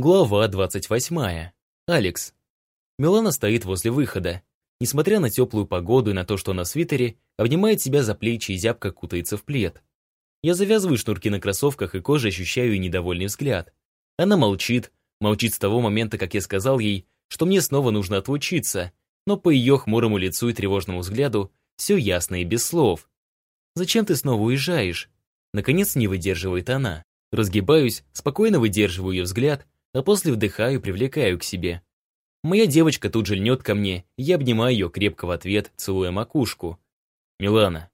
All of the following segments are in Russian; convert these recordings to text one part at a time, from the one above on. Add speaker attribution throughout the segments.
Speaker 1: Глава 28. Алекс. Милана стоит возле выхода. Несмотря на теплую погоду и на то, что на свитере, обнимает себя за плечи и зябко кутается в плед. Я завязываю шнурки на кроссовках и коже ощущаю и недовольный взгляд. Она молчит, молчит с того момента, как я сказал ей, что мне снова нужно отлучиться, но по ее хмурому лицу и тревожному взгляду все ясно и без слов. «Зачем ты снова уезжаешь?» Наконец не выдерживает она. Разгибаюсь, спокойно выдерживаю ее взгляд, а после вдыхаю и привлекаю к себе. Моя девочка тут же льнет ко мне, я обнимаю ее крепко в ответ, целуя макушку. «Милана,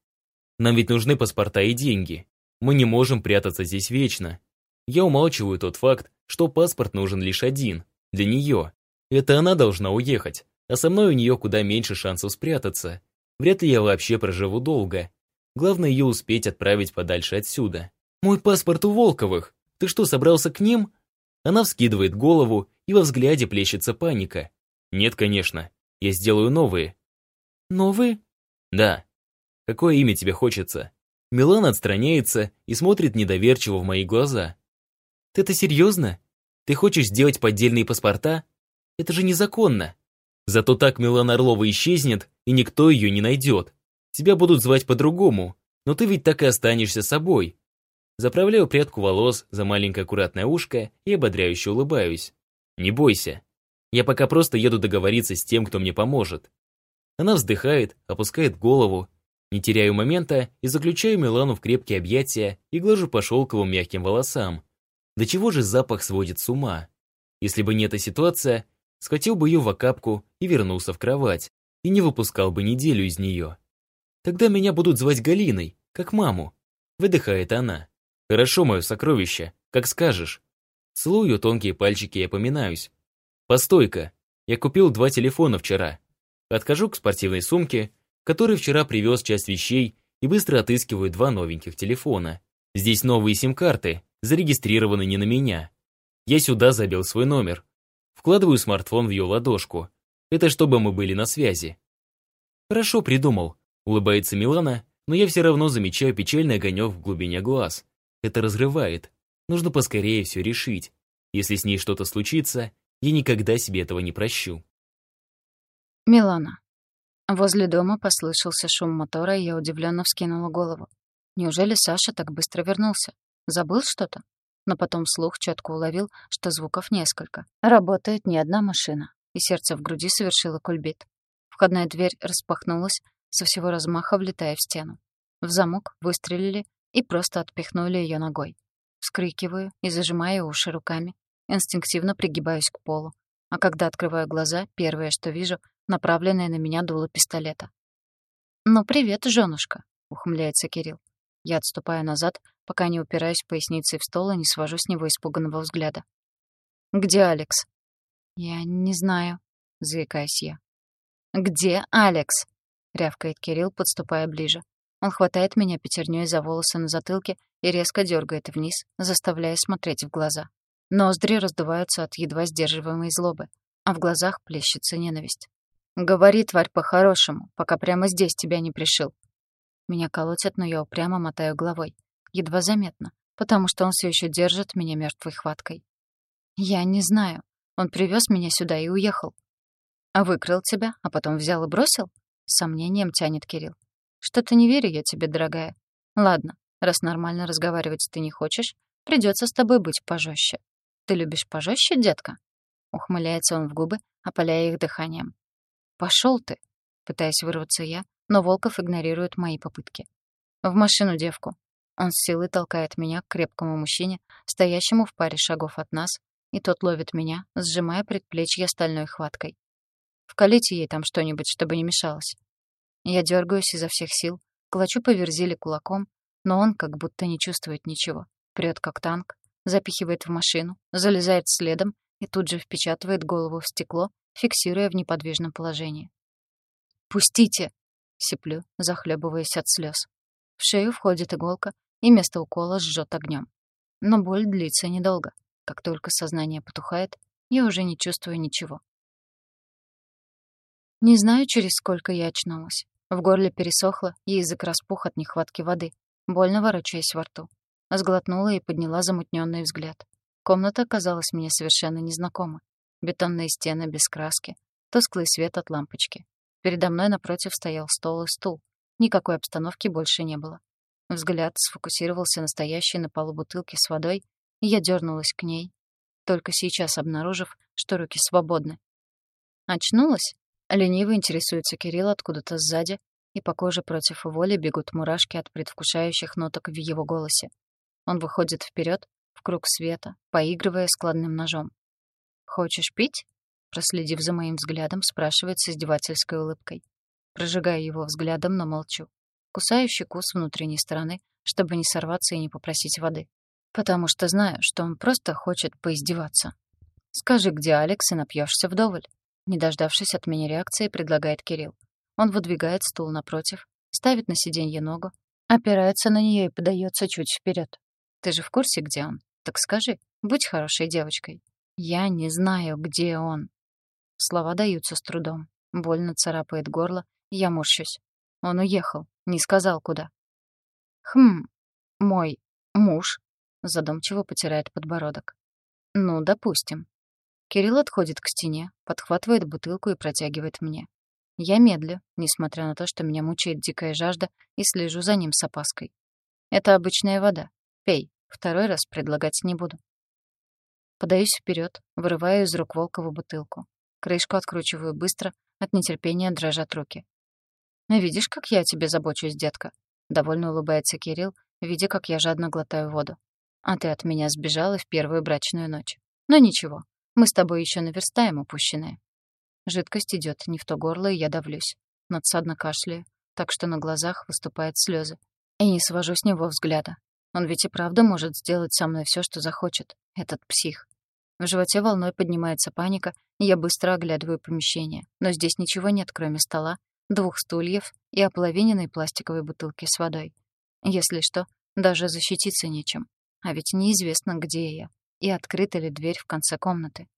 Speaker 1: нам ведь нужны паспорта и деньги. Мы не можем прятаться здесь вечно. Я умалчиваю тот факт, что паспорт нужен лишь один, для нее. Это она должна уехать, а со мной у нее куда меньше шансов спрятаться. Вряд ли я вообще проживу долго. Главное ее успеть отправить подальше отсюда. «Мой паспорт у Волковых! Ты что, собрался к ним?» Она вскидывает голову, и во взгляде плещется паника. «Нет, конечно. Я сделаю новые». «Новые?» «Да. Какое имя тебе хочется?» Милан отстраняется и смотрит недоверчиво в мои глаза. «Ты это серьезно? Ты хочешь сделать поддельные паспорта? Это же незаконно. Зато так Милана Орлова исчезнет, и никто ее не найдет. Тебя будут звать по-другому, но ты ведь так и останешься собой. Заправляю прядку волос за маленькое аккуратное ушко и ободряюще улыбаюсь. Не бойся. Я пока просто еду договориться с тем, кто мне поможет. Она вздыхает, опускает голову. Не теряю момента и заключаю Милану в крепкие объятия и глажу по шелковым мягким волосам. До чего же запах сводит с ума? Если бы не эта ситуация, схватил бы ее в окапку и вернулся в кровать, и не выпускал бы неделю из нее. Тогда меня будут звать Галиной, как маму. Выдыхает она. Хорошо, мое сокровище, как скажешь. Целую тонкие пальчики и опоминаюсь. Постой-ка, я купил два телефона вчера. Отхожу к спортивной сумке, который вчера привез часть вещей и быстро отыскиваю два новеньких телефона. Здесь новые сим-карты, зарегистрированы не на меня. Я сюда забил свой номер. Вкладываю смартфон в ее ладошку. Это чтобы мы были на связи. Хорошо придумал, улыбается Милана, но я все равно замечаю печальный огонек в глубине глаз. Это разрывает. Нужно поскорее все решить. Если с ней что-то случится, я никогда себе этого не прощу.
Speaker 2: Милана. Возле дома послышался шум мотора, и я удивленно вскинула голову. Неужели Саша так быстро вернулся? Забыл что-то? Но потом слух четко уловил, что звуков несколько. Работает не одна машина. И сердце в груди совершило кульбит. Входная дверь распахнулась, со всего размаха влетая в стену. В замок выстрелили, и просто отпихнули ее ногой. Вскрикиваю и зажимаю уши руками, инстинктивно пригибаюсь к полу. А когда открываю глаза, первое, что вижу, направленное на меня дуло пистолета. «Ну, привет, жёнушка», — ухмыляется Кирилл. Я отступаю назад, пока не упираюсь поясницей в стол и не свожу с него испуганного взгляда. «Где Алекс?» «Я не знаю», — заикаюсь я. «Где Алекс?» — рявкает Кирилл, подступая ближе. Он хватает меня пятерней за волосы на затылке и резко дергает вниз, заставляя смотреть в глаза. Ноздри раздуваются от едва сдерживаемой злобы, а в глазах плещется ненависть. «Говори, тварь, по-хорошему, пока прямо здесь тебя не пришил». Меня колотят, но я упрямо мотаю головой. Едва заметно, потому что он все еще держит меня мертвой хваткой. «Я не знаю. Он привез меня сюда и уехал». «А выкрал тебя, а потом взял и бросил?» С сомнением тянет Кирилл. Что-то не верю я тебе, дорогая. Ладно, раз нормально разговаривать ты не хочешь, придется с тобой быть пожестче. Ты любишь пожестче, детка? Ухмыляется он в губы, опаляя их дыханием. Пошел ты, пытаясь вырваться я, но Волков игнорирует мои попытки. В машину девку. Он с силой толкает меня к крепкому мужчине, стоящему в паре шагов от нас, и тот ловит меня, сжимая предплечье стальной хваткой. Вкалите ей там что-нибудь, чтобы не мешалось. Я дергаюсь изо всех сил, клочу по верзиле кулаком, но он как будто не чувствует ничего. Прет как танк, запихивает в машину, залезает следом и тут же впечатывает голову в стекло, фиксируя в неподвижном положении. «Пустите!» — сиплю, захлебываясь от слез. В шею входит иголка, и место укола жжет огнем. Но боль длится недолго. Как только сознание потухает, я уже не чувствую ничего. Не знаю, через сколько я очнулась. В горле пересохло, язык распух от нехватки воды. Больно ворочаясь во рту. Сглотнула и подняла замутненный взгляд. Комната казалась мне совершенно незнакома. Бетонные стены без краски, тусклый свет от лампочки. Передо мной напротив стоял стол и стул. Никакой обстановки больше не было. Взгляд сфокусировался на стоящей на полу бутылке с водой, и я дернулась к ней, только сейчас обнаружив, что руки свободны. Очнулась? Лениво интересуется Кирилл откуда-то сзади, и по коже против воли бегут мурашки от предвкушающих ноток в его голосе. Он выходит вперед, в круг света, поигрывая складным ножом. «Хочешь пить?» Проследив за моим взглядом, спрашивает с издевательской улыбкой. Прожигаю его взглядом, но молчу. Кусаю щеку с внутренней стороны, чтобы не сорваться и не попросить воды. Потому что знаю, что он просто хочет поиздеваться. «Скажи, где Алекс, и напьешься вдоволь». Не дождавшись от меня реакции, предлагает Кирилл. Он выдвигает стул напротив, ставит на сиденье ногу, опирается на нее и подается чуть вперед. «Ты же в курсе, где он? Так скажи, будь хорошей девочкой». «Я не знаю, где он». Слова даются с трудом. Больно царапает горло, я морщусь. Он уехал, не сказал, куда. «Хм, мой муж», — задумчиво потирает подбородок. «Ну, допустим». Кирилл отходит к стене, подхватывает бутылку и протягивает мне. Я медлю, несмотря на то, что меня мучает дикая жажда, и слежу за ним с опаской. Это обычная вода. Пей. Второй раз предлагать не буду. Подаюсь вперед, вырываю из рук Волкова бутылку. Крышку откручиваю быстро, от нетерпения дрожат руки. «Видишь, как я о тебе забочусь, детка?» Довольно улыбается Кирилл, видя, как я жадно глотаю воду. «А ты от меня сбежала в первую брачную ночь. Но ничего, мы с тобой еще наверстаем упущенное». Жидкость идет не в то горло, и я давлюсь. Надсадно кашляю, так что на глазах выступают слезы. И не свожу с него взгляда. Он ведь и правда может сделать со мной все, что захочет. Этот псих. В животе волной поднимается паника, и я быстро оглядываю помещение. Но здесь ничего нет, кроме стола, двух стульев и ополовиненной пластиковой бутылки с водой. Если что, даже защититься нечем. А ведь неизвестно, где я, и открыта ли дверь в конце комнаты.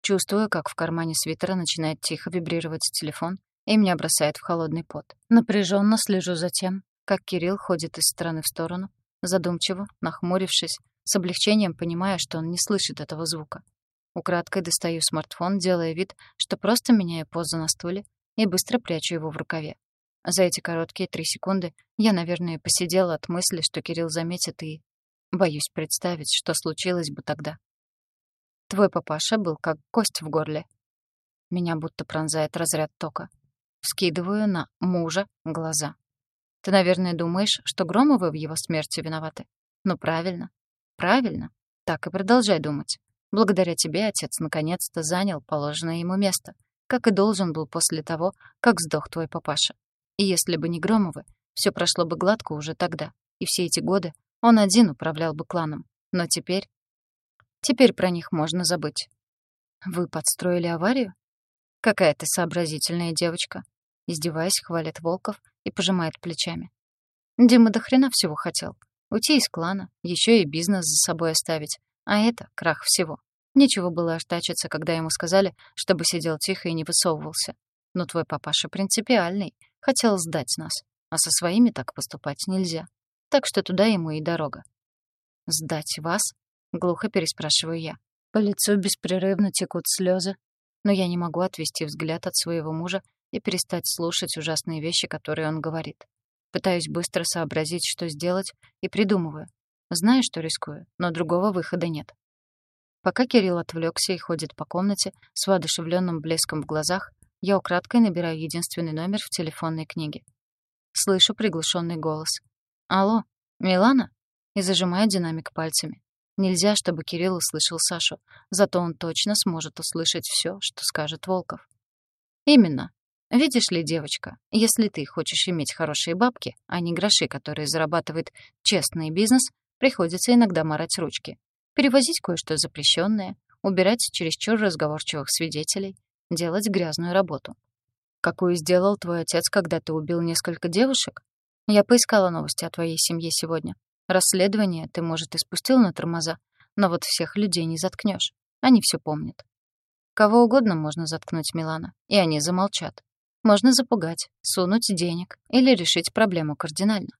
Speaker 2: Чувствую, как в кармане свитера начинает тихо вибрировать телефон, и меня бросает в холодный пот. Напряженно слежу за тем, как Кирилл ходит из стороны в сторону, задумчиво, нахмурившись, с облегчением понимая, что он не слышит этого звука. Украдкой достаю смартфон, делая вид, что просто меняю позу на стуле и быстро прячу его в рукаве. За эти короткие три секунды я, наверное, посидела от мысли, что Кирилл заметит и... Боюсь представить, что случилось бы тогда. Твой папаша был как кость в горле. Меня будто пронзает разряд тока. Вскидываю на мужа глаза. Ты, наверное, думаешь, что Громовы в его смерти виноваты? Ну, правильно. Правильно. Так и продолжай думать. Благодаря тебе отец наконец-то занял положенное ему место, как и должен был после того, как сдох твой папаша. И если бы не Громовы, все прошло бы гладко уже тогда, и все эти годы он один управлял бы кланом. Но теперь Теперь про них можно забыть. Вы подстроили аварию? Какая ты сообразительная девочка. Издеваясь, хвалит Волков и пожимает плечами. Дима до хрена всего хотел. Уйти из клана, еще и бизнес за собой оставить. А это крах всего. Нечего было артачиться, когда ему сказали, чтобы сидел тихо и не высовывался. Но твой папаша принципиальный, хотел сдать нас. А со своими так поступать нельзя. Так что туда ему и дорога. «Сдать вас?» Глухо переспрашиваю я. По лицу беспрерывно текут слезы, но я не могу отвести взгляд от своего мужа и перестать слушать ужасные вещи, которые он говорит. Пытаюсь быстро сообразить, что сделать, и придумываю. Знаю, что рискую, но другого выхода нет. Пока Кирилл отвлекся и ходит по комнате с воодушевленным блеском в глазах, я украдкой набираю единственный номер в телефонной книге. Слышу приглушенный голос. «Алло, Милана?» и зажимаю динамик пальцами. Нельзя, чтобы Кирилл услышал Сашу, зато он точно сможет услышать все, что скажет Волков. Именно. Видишь ли, девочка, если ты хочешь иметь хорошие бабки, а не гроши, которые зарабатывает честный бизнес, приходится иногда марать ручки. Перевозить кое-что запрещенное, убирать чересчур разговорчивых свидетелей, делать грязную работу. Какую сделал твой отец, когда ты убил несколько девушек? Я поискала новости о твоей семье сегодня. Расследование ты, может, и спустил на тормоза, но вот всех людей не заткнешь. Они все помнят. Кого угодно можно заткнуть Милана, и они замолчат. Можно запугать, сунуть денег или решить проблему кардинально.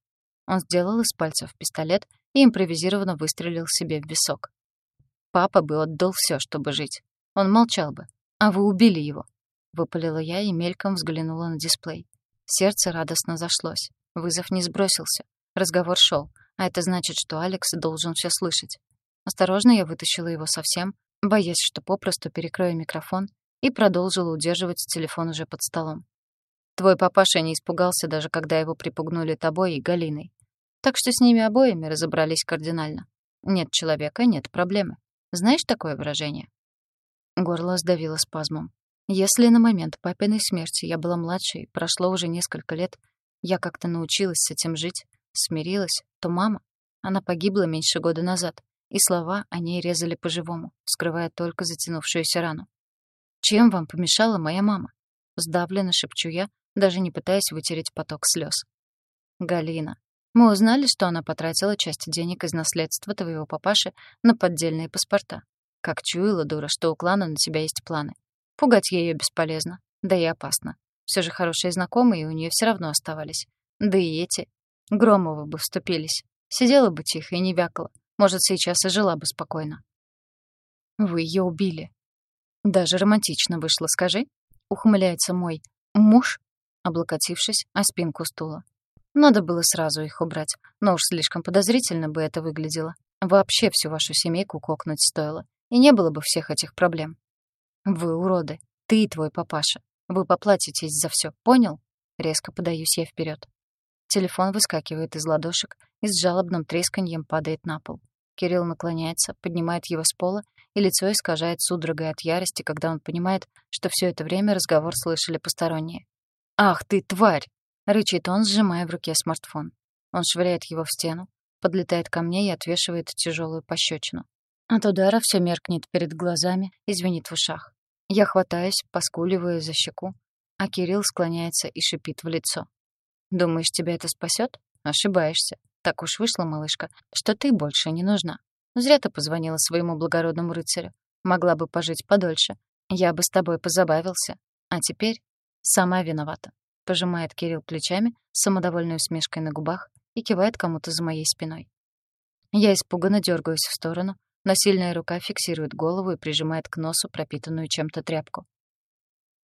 Speaker 2: Он сделал из пальцев пистолет и импровизированно выстрелил себе в висок. Папа бы отдал все, чтобы жить. Он молчал бы. А вы убили его. Выпалила я и мельком взглянула на дисплей. Сердце радостно зашлось. Вызов не сбросился. Разговор шел, а это значит, что Алекс должен все слышать. Осторожно я вытащила его совсем, боясь, что попросту перекрою микрофон, и продолжила удерживать телефон уже под столом. Твой папаша не испугался, даже когда его припугнули тобой и Галиной. Так что с ними обоими разобрались кардинально. Нет человека — нет проблемы. Знаешь такое выражение? Горло сдавило спазмом. Если на момент папиной смерти я была младшей, прошло уже несколько лет, я как-то научилась с этим жить, смирилась, то мама, она погибла меньше года назад, и слова о ней резали по-живому, скрывая только затянувшуюся рану. «Чем вам помешала моя мама?» Сдавленно шепчу я, даже не пытаясь вытереть поток слез. «Галина, мы узнали, что она потратила часть денег из наследства твоего папаши на поддельные паспорта. Как чуяла дура, что у клана на тебя есть планы. Пугать ее бесполезно, да и опасно. Все же хорошие знакомые у нее все равно оставались. Да и эти. Громовы бы вступились. Сидела бы тихо и не вякала. Может, сейчас и жила бы спокойно. Вы ее убили. Даже романтично вышло, скажи. Ухмыляется мой муж, облокотившись о спинку стула. Надо было сразу их убрать, но уж слишком подозрительно бы это выглядело. Вообще всю вашу семейку кокнуть стоило, и не было бы всех этих проблем. Вы уроды, ты и твой папаша. Вы поплатитесь за все, понял? Резко подаюсь я вперед. Телефон выскакивает из ладошек и с жалобным тресканьем падает на пол. Кирилл наклоняется, поднимает его с пола, и лицо искажает судорогой от ярости, когда он понимает, что все это время разговор слышали посторонние. «Ах ты, тварь!» Рычит он, сжимая в руке смартфон. Он швыряет его в стену, подлетает ко мне и отвешивает тяжелую пощечину. От удара все меркнет перед глазами и звенит в ушах. Я хватаюсь, поскуливаю за щеку, а Кирилл склоняется и шипит в лицо. «Думаешь, тебя это спасет? Ошибаешься. Так уж вышла, малышка, что ты больше не нужна. Зря ты позвонила своему благородному рыцарю. Могла бы пожить подольше. Я бы с тобой позабавился. А теперь сама виновата пожимает Кирилл плечами самодовольной усмешкой на губах и кивает кому-то за моей спиной. Я испуганно дергаюсь в сторону, но сильная рука фиксирует голову и прижимает к носу пропитанную чем-то тряпку.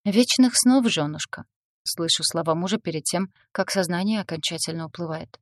Speaker 2: «Вечных снов, жёнушка», — слышу слова мужа перед тем, как сознание окончательно уплывает.